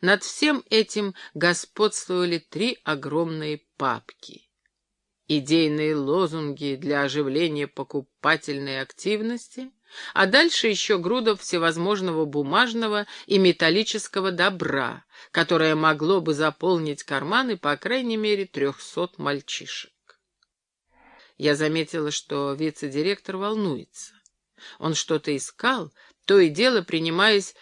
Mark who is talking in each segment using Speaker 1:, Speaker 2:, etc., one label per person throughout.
Speaker 1: Над всем этим господствовали три огромные папки. Идейные лозунги для оживления покупательной активности, а дальше еще груда всевозможного бумажного и металлического добра, которое могло бы заполнить карманы по крайней мере трехсот мальчишек. Я заметила, что вице-директор волнуется. Он что-то искал, то и дело принимаясь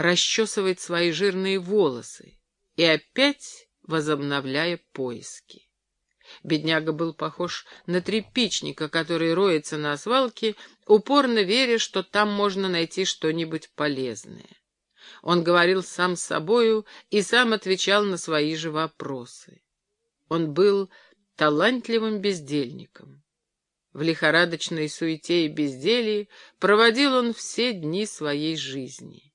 Speaker 1: расчесывать свои жирные волосы и опять возобновляя поиски. Бедняга был похож на тряпичника, который роется на свалке, упорно веря, что там можно найти что-нибудь полезное. Он говорил сам с собою и сам отвечал на свои же вопросы. Он был талантливым бездельником. В лихорадочной суете и безделье проводил он все дни своей жизни.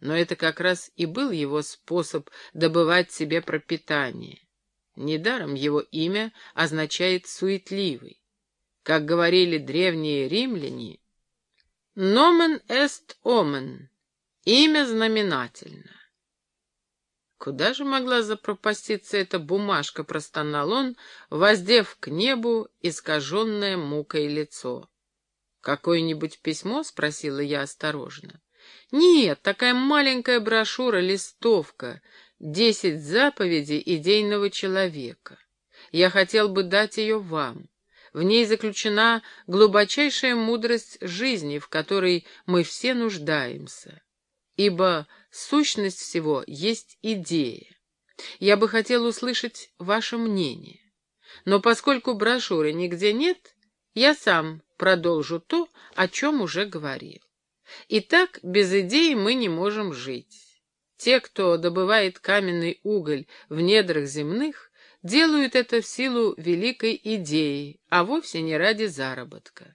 Speaker 1: Но это как раз и был его способ добывать себе пропитание. Недаром его имя означает «суетливый». Как говорили древние римляне, «Nomen est omen» — имя знаменательно. Куда же могла запропаститься эта бумажка, простонал он, воздев к небу искаженное мукой лицо. «Какое-нибудь письмо?» — спросила я осторожно. «Нет, такая маленькая брошюра-листовка, десять заповедей идейного человека. Я хотел бы дать ее вам. В ней заключена глубочайшая мудрость жизни, в которой мы все нуждаемся. Ибо Сущность всего есть идея. Я бы хотел услышать ваше мнение. Но поскольку брошюры нигде нет, я сам продолжу то, о чем уже говорил. Итак, без идеи мы не можем жить. Те, кто добывает каменный уголь в недрах земных, делают это в силу великой идеи, а вовсе не ради заработка.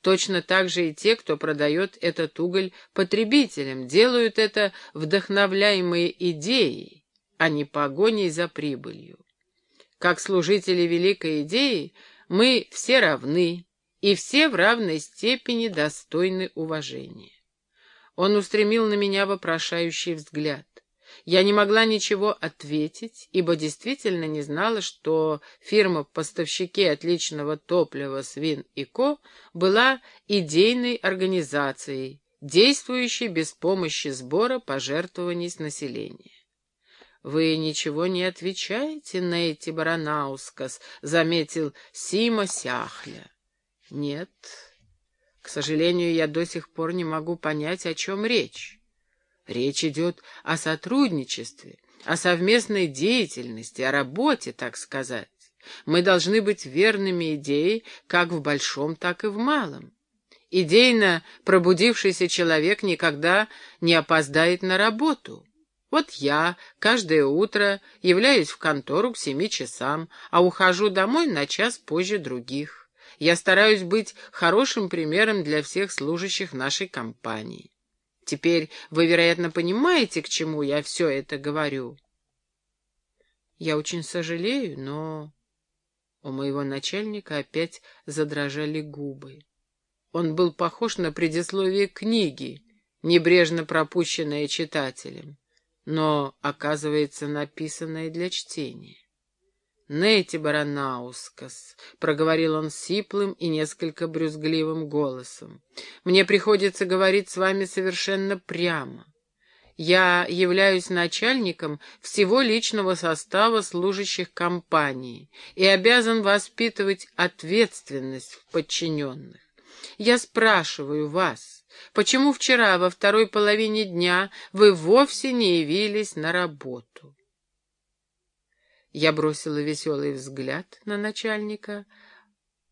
Speaker 1: Точно так же и те, кто продает этот уголь потребителям, делают это вдохновляемые идеей, а не погоней за прибылью. Как служители великой идеи мы все равны, и все в равной степени достойны уважения. Он устремил на меня вопрошающий взгляд. Я не могла ничего ответить, ибо действительно не знала, что фирма-поставщики отличного топлива «Свин и Ко» была идейной организацией, действующей без помощи сбора пожертвований с населения. «Вы ничего не отвечаете, Нейти Баранаускас», — заметил Сима Сяхля. «Нет, к сожалению, я до сих пор не могу понять, о чем речь». Речь идет о сотрудничестве, о совместной деятельности, о работе, так сказать. Мы должны быть верными идее как в большом, так и в малом. Идейно пробудившийся человек никогда не опоздает на работу. Вот я каждое утро являюсь в контору к семи часам, а ухожу домой на час позже других. Я стараюсь быть хорошим примером для всех служащих нашей компании. Теперь вы, вероятно, понимаете, к чему я все это говорю. Я очень сожалею, но... У моего начальника опять задрожали губы. Он был похож на предисловие книги, небрежно пропущенное читателем, но, оказывается, написанное для чтения. «Нети Баранаускас», — проговорил он сиплым и несколько брюзгливым голосом, — «мне приходится говорить с вами совершенно прямо. Я являюсь начальником всего личного состава служащих компании и обязан воспитывать ответственность в подчиненных. Я спрашиваю вас, почему вчера во второй половине дня вы вовсе не явились на работу?» Я бросила веселый взгляд на начальника,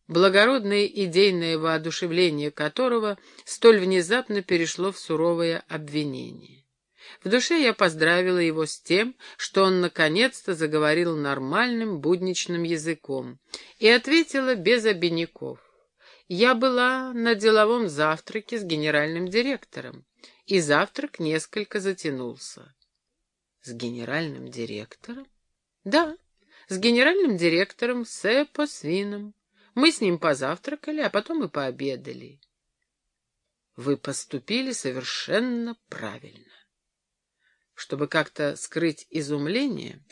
Speaker 1: благородное идейное воодушевление которого столь внезапно перешло в суровое обвинение. В душе я поздравила его с тем, что он наконец-то заговорил нормальным будничным языком, и ответила без обиняков. Я была на деловом завтраке с генеральным директором, и завтрак несколько затянулся. С генеральным директором? Да, с генеральным директором Сэпо Свином. Мы с ним позавтракали, а потом и Чтобы как-то скрыть изумление,